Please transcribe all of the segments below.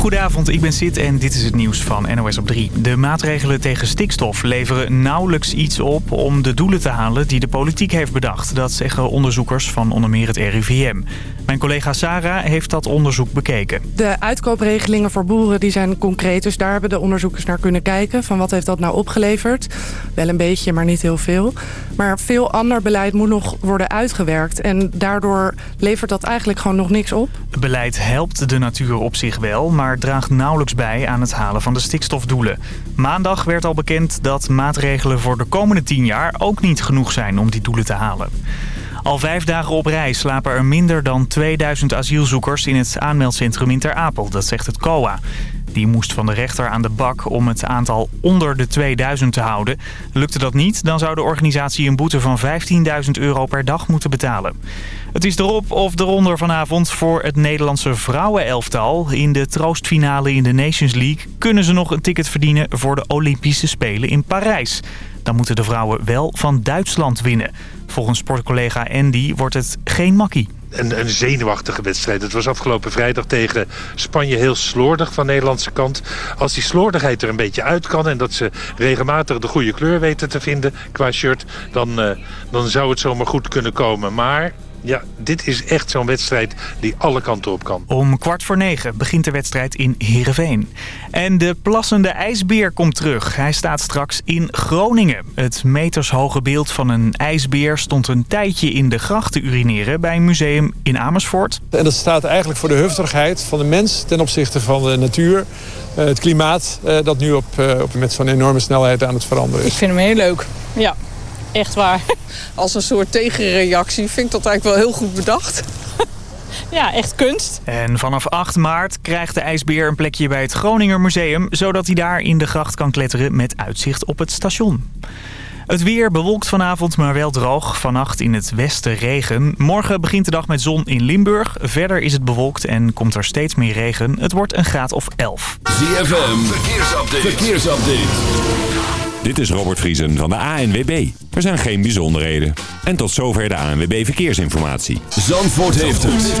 Goedenavond, ik ben Sid en dit is het nieuws van NOS op 3. De maatregelen tegen stikstof leveren nauwelijks iets op om de doelen te halen die de politiek heeft bedacht. Dat zeggen onderzoekers van onder meer het RIVM. Mijn collega Sarah heeft dat onderzoek bekeken. De uitkoopregelingen voor boeren die zijn concreet, dus daar hebben de onderzoekers naar kunnen kijken. Van wat heeft dat nou opgeleverd? Wel een beetje, maar niet heel veel. Maar veel ander beleid moet nog worden uitgewerkt en daardoor levert dat eigenlijk gewoon nog niks op. Het beleid helpt de natuur op zich wel, maar draagt nauwelijks bij aan het halen van de stikstofdoelen. Maandag werd al bekend dat maatregelen voor de komende 10 jaar ook niet genoeg zijn om die doelen te halen. Al vijf dagen op rij slapen er minder dan 2000 asielzoekers in het aanmeldcentrum in Ter Apel, dat zegt het COA. Die moest van de rechter aan de bak om het aantal onder de 2000 te houden. Lukte dat niet, dan zou de organisatie een boete van 15.000 euro per dag moeten betalen. Het is erop of eronder vanavond voor het Nederlandse vrouwenelftal. In de troostfinale in de Nations League kunnen ze nog een ticket verdienen voor de Olympische Spelen in Parijs. Dan moeten de vrouwen wel van Duitsland winnen. Volgens sportcollega Andy wordt het geen makkie. Een, een, zenuwachtige wedstrijd. Het was afgelopen vrijdag tegen Spanje heel slordig van de Nederlandse kant. Als die slordigheid er een beetje uit kan... en dat ze regelmatig de goede kleur weten te vinden qua shirt... dan, uh, dan zou het zomaar goed kunnen komen. Maar ja, dit is echt zo'n wedstrijd die alle kanten op kan. Om kwart voor negen begint de wedstrijd in Heerenveen. En de plassende ijsbeer komt terug. Hij staat straks in Groningen. Het metershoge beeld van een ijsbeer stond een tijdje in de gracht te urineren... bij een museum in Amersfoort. En dat staat eigenlijk voor de hufterigheid van de mens ten opzichte van de natuur. Uh, het klimaat uh, dat nu op, uh, op, met zo'n enorme snelheid aan het veranderen is. Ik vind hem heel leuk, ja. Echt waar. Als een soort tegenreactie vind ik dat eigenlijk wel heel goed bedacht. Ja, echt kunst. En vanaf 8 maart krijgt de ijsbeer een plekje bij het Groninger Museum... zodat hij daar in de gracht kan kletteren met uitzicht op het station. Het weer bewolkt vanavond, maar wel droog. Vannacht in het westen regen. Morgen begint de dag met zon in Limburg. Verder is het bewolkt en komt er steeds meer regen. Het wordt een graad of 11. ZFM, verkeersupdate. verkeersupdate. Dit is Robert Vriesen van de ANWB. Er zijn geen bijzonderheden. En tot zover de ANWB Verkeersinformatie. Zandvoort heeft het.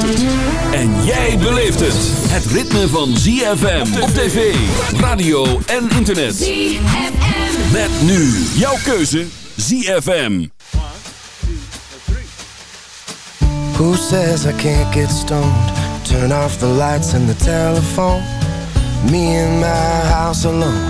En jij beleeft het. Het ritme van ZFM op tv, radio en internet. ZFM. Met nu jouw keuze ZFM. Who says I can't get stoned? Turn off the lights and the telephone. Me in my house alone.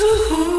孙悟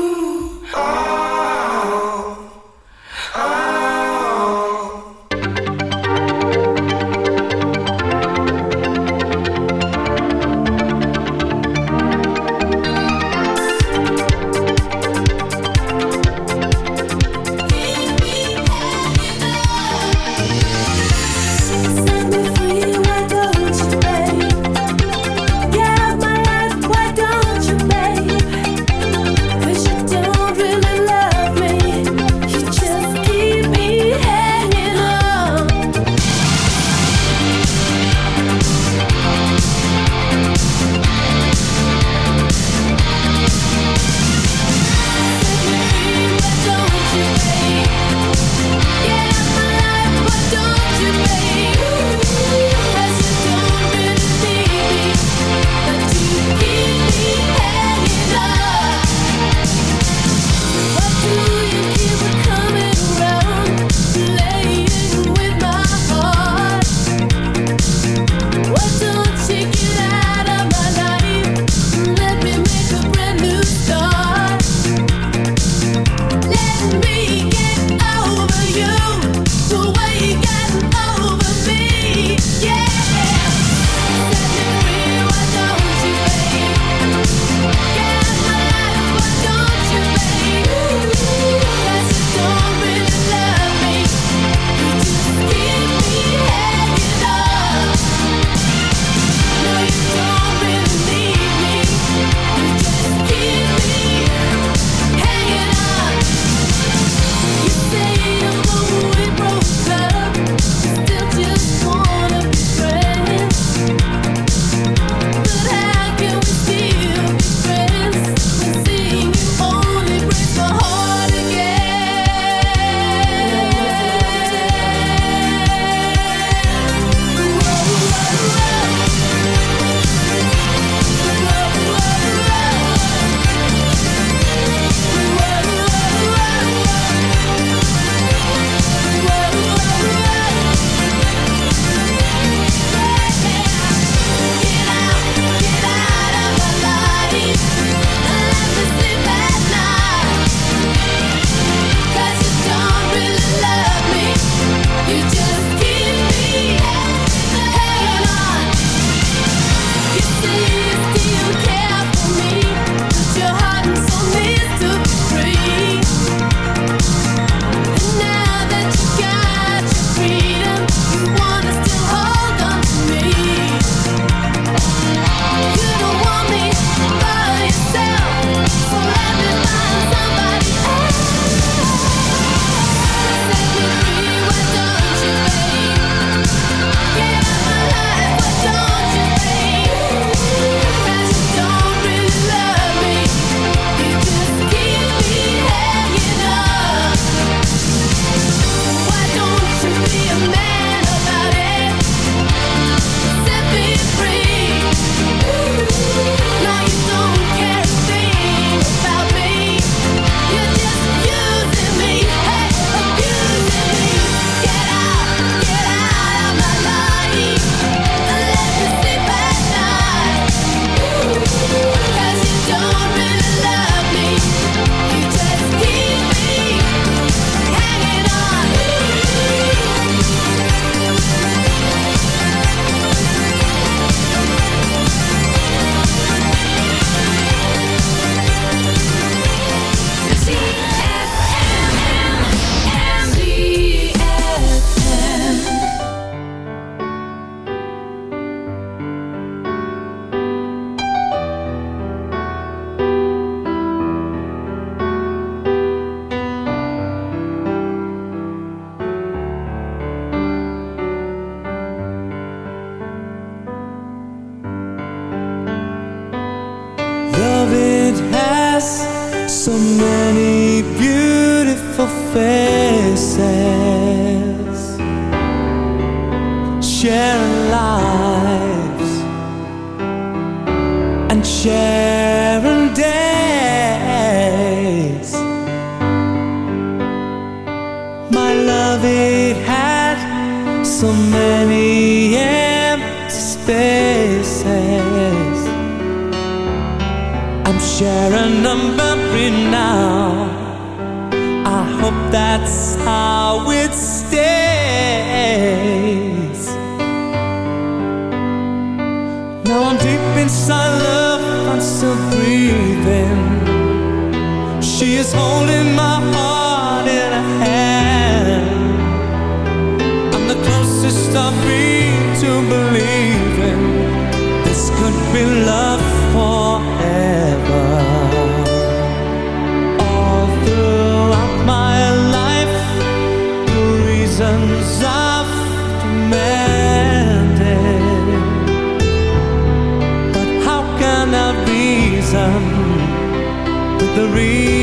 the reason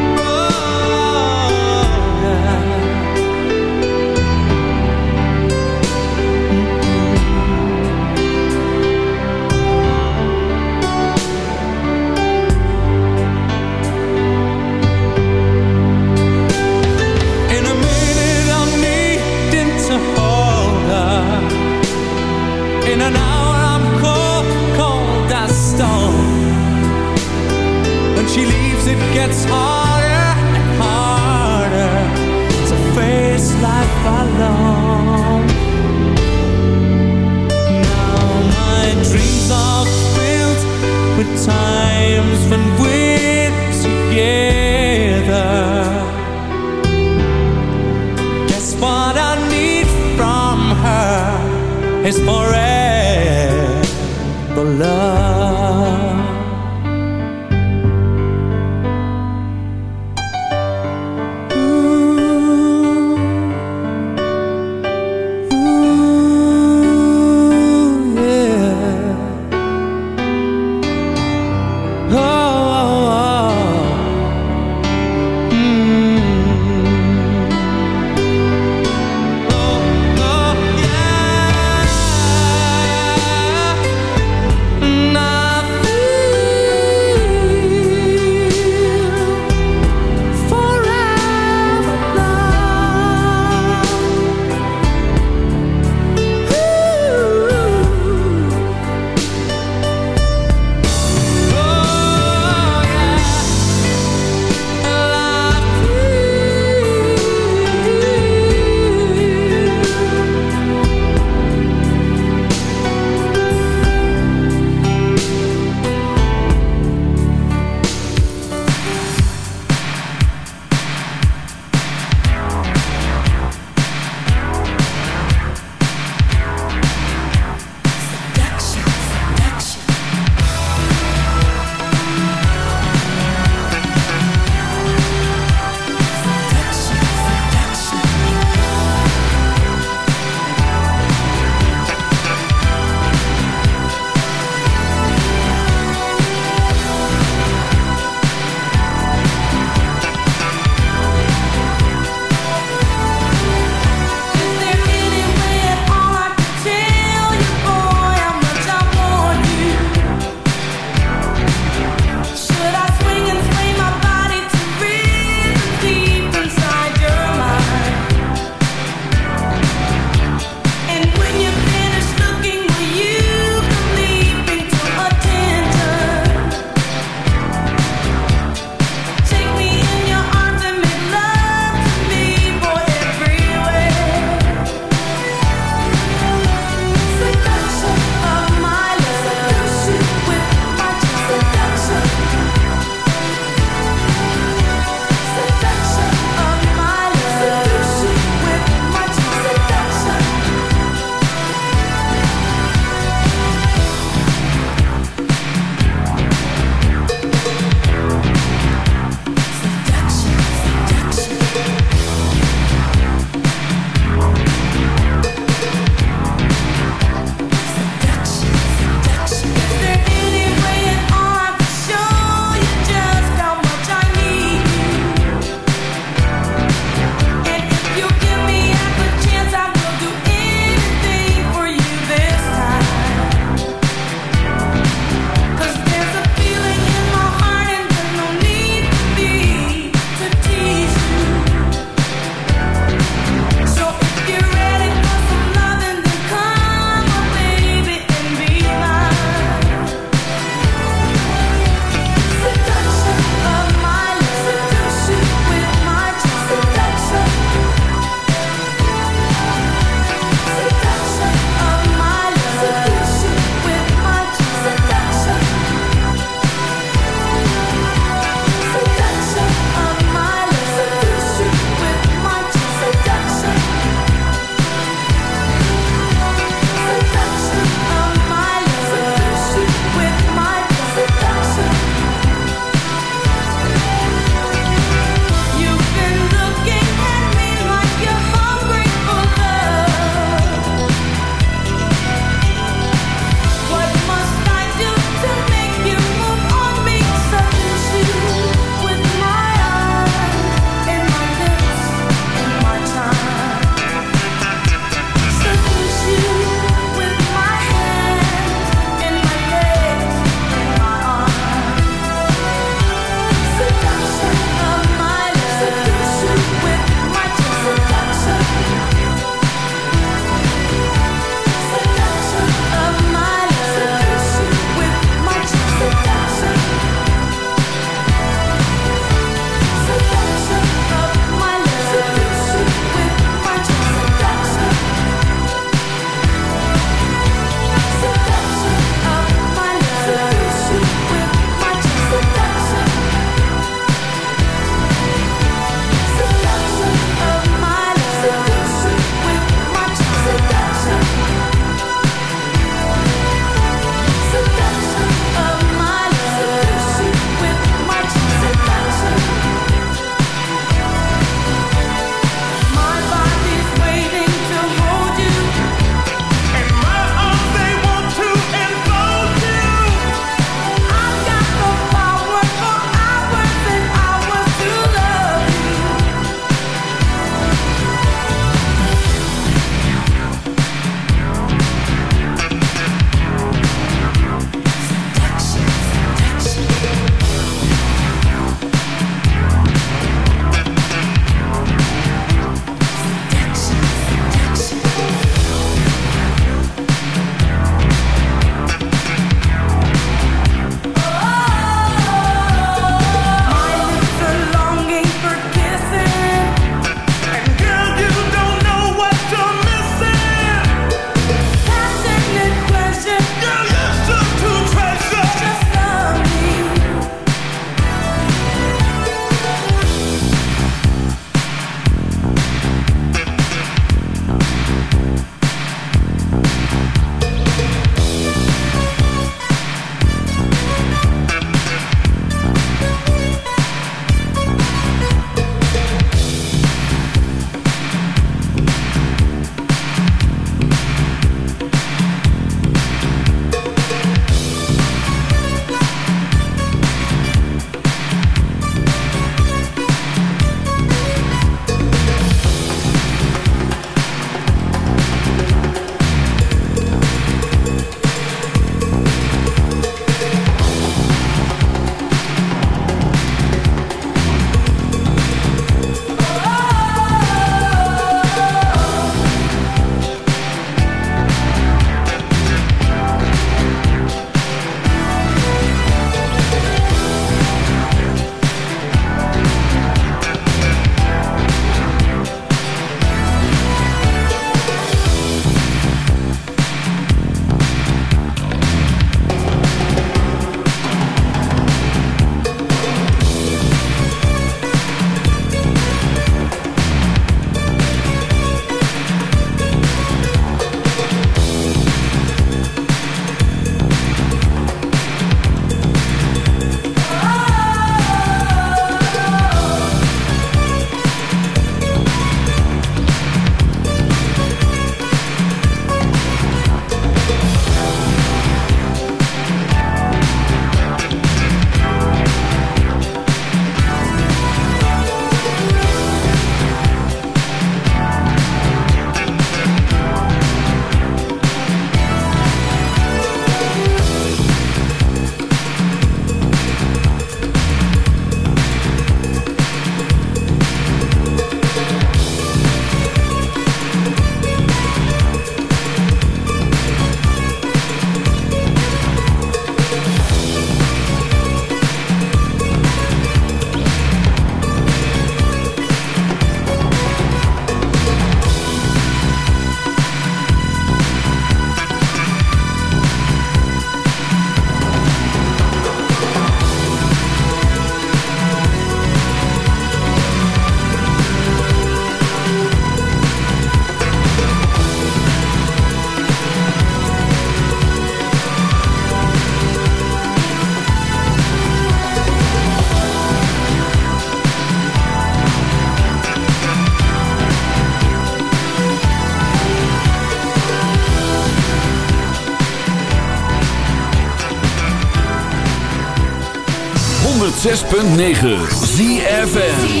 106.9 ZFN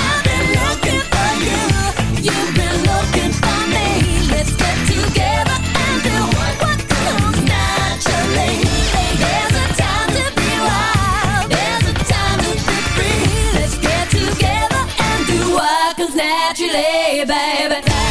that you lay, baby.